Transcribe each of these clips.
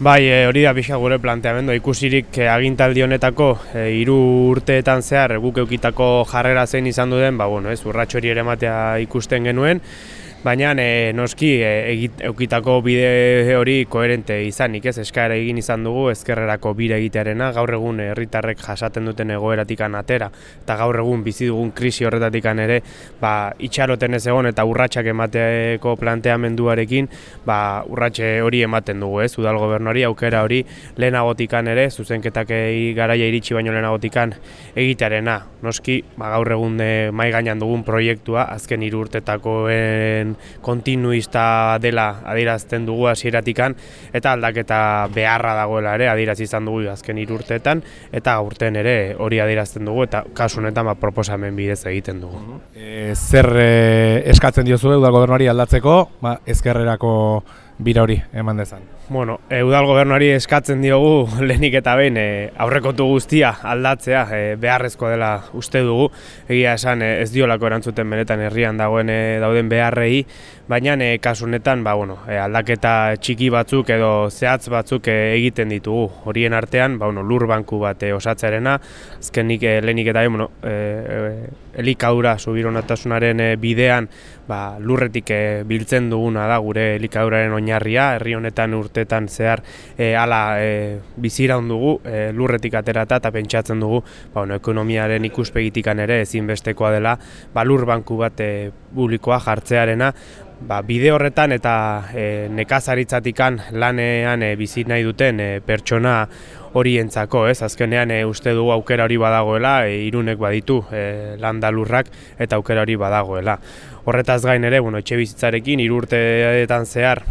Bai, e, hori da pixka gure planteamendu, ikusirik e, agintaldi honetako e, urteetan zehar guk eukitako jarrera zein izan duen, ba, bueno, ez, urratxori ere matea ikusten genuen, baina e, noski e, egit, eukitako bide hori koherente izanik, ez eskaera egin izan dugu ezkerrerako bire egitearena, gaur egun herritarrek jasaten duten egoeratikan atera, eta gaur egun bizi dugun krisi horretatikan ere, ba, itxaroten ez egon eta urratsak emateeko planteamenduarekin, ba, urratxe hori ematen dugu, ez, udal gobernuari, aukera hori lehenagotikan ere, zuzenketak garaia iritsi baino lehenagotikan egitearena. Noski, ba, gaur egun de, mai gainan dugun proiektua, azken kontinuista dela adierazten dugu hasieratikan eta aldaketa beharra dagoela ere adieraz izan dugu azken irurteetan eta urten ere hori adierazten dugu eta kasu honetan ba, proposamen bidez egiten dugu. E, zer e, eskatzen diozu udal gobernuari aldatzeko, ba, ezkerrerako bira hori eman dezan. Bueno, e, udal gobernuari eskatzen diogu lehenik eta behin e, aurrekotu guztia aldatzea e, beharrezko dela uste dugu. Egia esan e, ez diolako erantzuten benetan herrian dagoen e, dauden beharrei, baina e, kasu honetan ba, bueno, e, aldaketa txiki batzuk edo zehatz batzuk e, egiten ditugu. Horien artean, ba, bueno, lur banku bat e, osatzarena, azkenik e, lehenik eta behin, bueno, e, elikadura subironatasunaren e, bidean ba, lurretik e, biltzen duguna da gure elikaduraren oinarria, herri honetan urtetan zehar e, ala e, bizira dugu e, lurretik aterata eta pentsatzen dugu ba, bueno, ekonomiaren ikuspegitikan ere ezinbestekoa dela ba, lur banku bat e, publikoa jartzearena ba, bide horretan eta e, nekazaritzatik lanean e, bizi nahi duten e, pertsona horientzako, ez? Azkenean e, uste dugu aukera hori badagoela, e, irunek baditu e, landalurrak eta aukera hori badagoela. Horretaz gain ere, bueno, etxe bizitzarekin irurteetan zehar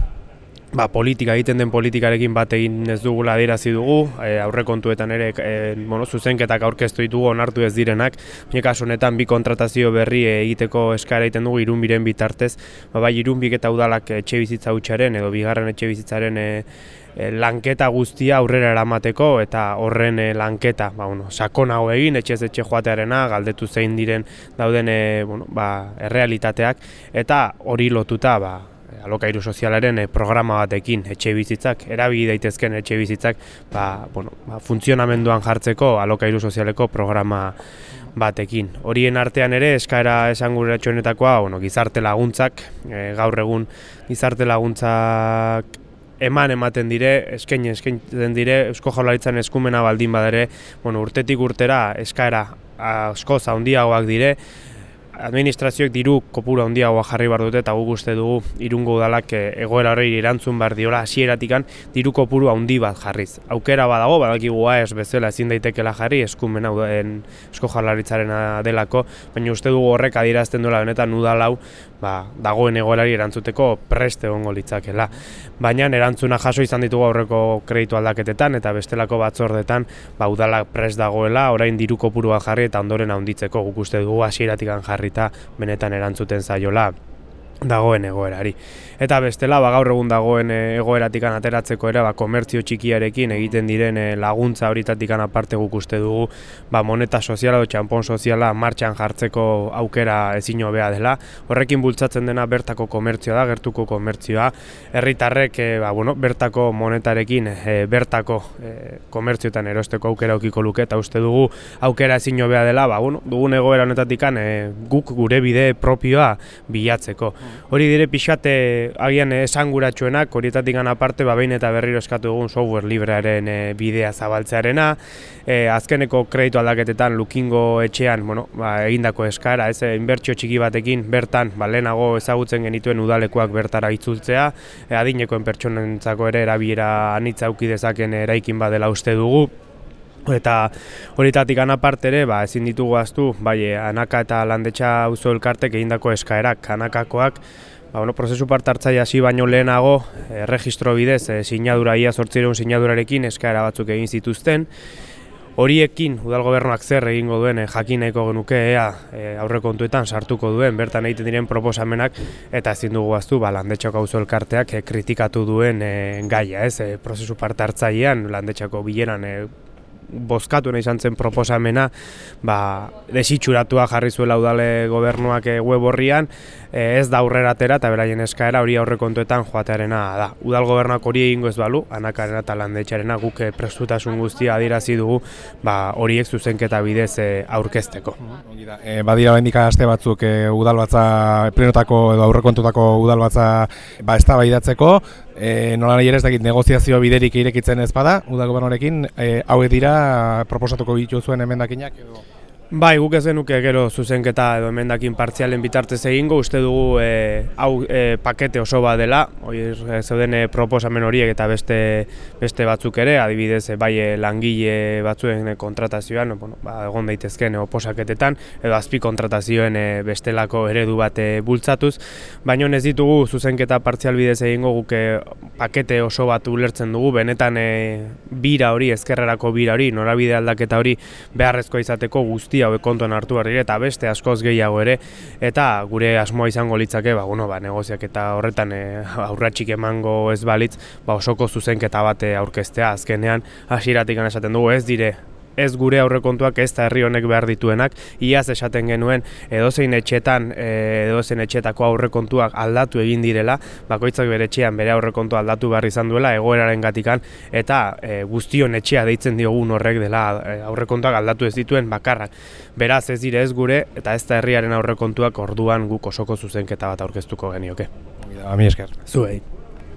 ba, politika egiten den politikarekin bat egin ez dugula adierazi dugu, e, aurrekontuetan ere e, bueno, zuzenketak aurkeztu ditugu onartu ez direnak, baina kasu honetan bi kontratazio berri egiteko eskara egiten dugu irunbiren bitartez, ba, bai irunbik eta udalak etxe bizitza hutsaren edo bigarren etxe bizitzaren e, e, lanketa guztia aurrera eramateko eta horren e, lanketa, ba, bueno, sakonago egin, etxe etxe joatearena, galdetu zein diren dauden e, bueno, ba, errealitateak, eta hori lotuta, ba, alokairu sozialaren e, programa batekin etxe bizitzak, erabili daitezken etxe bizitzak ba, bueno, ba, funtzionamenduan jartzeko alokairu sozialeko programa batekin. Horien artean ere eskaera esanguratxoenetakoa bueno, gizarte laguntzak, e, gaur egun gizarte laguntzak eman ematen dire, eskain eskaintzen dire, Eusko Jaurlaritzan eskumena baldin badere, bueno, urtetik urtera eskaera asko zaundiagoak dire, administrazioek diru kopura handiagoa jarri bar dute eta guk uste dugu irungo udalak eh, egoera horri erantzun bar diola hasieratikan diru kopuru handi bat jarriz. Aukera badago, badakigu ez bezala ezin daitekeela jarri eskumen hau esko jarlaritzaren delako, baina uste dugu horrek adierazten duela benetan udalau ba, dagoen egoerari erantzuteko preste egongo litzakela. Baina erantzuna jaso izan ditugu aurreko kreditu aldaketetan eta bestelako batzordetan ba, udalak prest dagoela, orain diru kopurua jarri eta ondoren handitzeko guk uste dugu hasieratik jarri eta benetan erantzuten zaiola dagoen egoerari. Eta bestela, ba, gaur egun dagoen eh, egoeratik ateratzeko ere, ba, komertzio txikiarekin egiten diren eh, laguntza horitatik aparte guk uste dugu, ba, moneta soziala edo txampon soziala martxan jartzeko aukera ezin hobea dela. Horrekin bultzatzen dena bertako komertzioa da, gertuko komertzioa. Herritarrek e, ba, bueno, bertako monetarekin, bertako e, komertzioetan erosteko aukera aukiko luke, eta uste dugu aukera ezin hobea dela, ba, bueno, dugun egoera honetatik guk gure bide propioa bilatzeko. Hori dire pixate agian esanguratsuenak, horietatik aparte ba, behin eta berriro eskatu dugun software librearen e, bidea zabaltzearena, e, azkeneko kreditu aldaketetan lukingo etxean bueno, ba, egindako eskara, ez, inbertsio txiki batekin bertan ba, lehenago ezagutzen genituen udalekuak bertara itzultzea, e, adinekoen pertsonentzako ere erabiera anitza dezaken eraikin badela uste dugu, eta horitatik aparte ere, ba, ezin ditugu aztu, bai, anaka eta landetxa auzo elkartek egindako eskaerak, anakakoak, ba, bueno, prozesu parte hartzaile hasi baino lehenago, e, registro bidez, e, sinadura ia sortzireun sinadurarekin eskaera batzuk egin zituzten, Horiekin udal gobernuak zer egingo duen e, jakineko genuke ea e, aurrekontuetan sartuko duen bertan egiten diren proposamenak eta ezin dugu aztu ba landetxako auzo elkarteak kritikatu duen e, gaia, ez? E, prozesu parte hartzailean landetxako bileran e, bozkatu nahi izan zen proposamena ba, desitxuratua jarri zuela udale gobernuak e, web horrian, e, ez da aurrera atera eta beraien eskaera hori aurrekontuetan joatearena da. Udal gobernuak hori egingo ez balu, anakarena eta landetxarena guk e, prestutasun guztia adirazi dugu ba, horiek zuzenketa bidez aurkezteko. E, badira bendika aste batzuk e, udalbatza plenotako edo aurrekontutako udalbatza ba, ez da baidatzeko, e, nola nahi ere ez dakit negoziazio biderik irekitzen ez bada, udal gobernorekin, e, hauek dira proposatuko bitu zuen emendakinak edo... Bai, guk ez genuke gero zuzenketa edo emendakin partzialen bitartez egingo, uste dugu e, hau e, pakete oso bat dela, hori zeuden e, proposamen horiek eta beste beste batzuk ere, adibidez bai langile batzuen kontratazioan, bueno, ba, egon daitezken e, oposaketetan, edo azpi kontratazioen e, bestelako eredu bat bultzatuz, baina ez ditugu zuzenketa partzial bidez egingo guk e, pakete oso bat ulertzen dugu, benetan e, bira hori, ezkerrerako bira hori, norabide aldaketa hori beharrezko izateko guzti hauek kontuan hartu behar eta beste askoz gehiago ere. Eta gure asmoa izango litzake ba, bueno, ba, negoziak eta horretan e, aurratxik emango ez balitz ba, osoko zuzenketa bate aurkeztea. Azkenean hasieratik esaten dugu ez dire ez gure aurrekontuak ez da herri honek behar dituenak, iaz esaten genuen edozein etxetan, e, edozein etxetako aurrekontuak aldatu egin direla, bakoitzak bere etxean bere aurrekontu aldatu behar izan duela egoeraren gatikan, eta e, guztion etxea deitzen diogun horrek dela e, aurrekontuak aldatu ez dituen bakarrak. Beraz ez dire ez gure, eta ez da herriaren aurrekontuak orduan guk osoko zuzenketa bat aurkeztuko genioke. Ami esker. Zuei.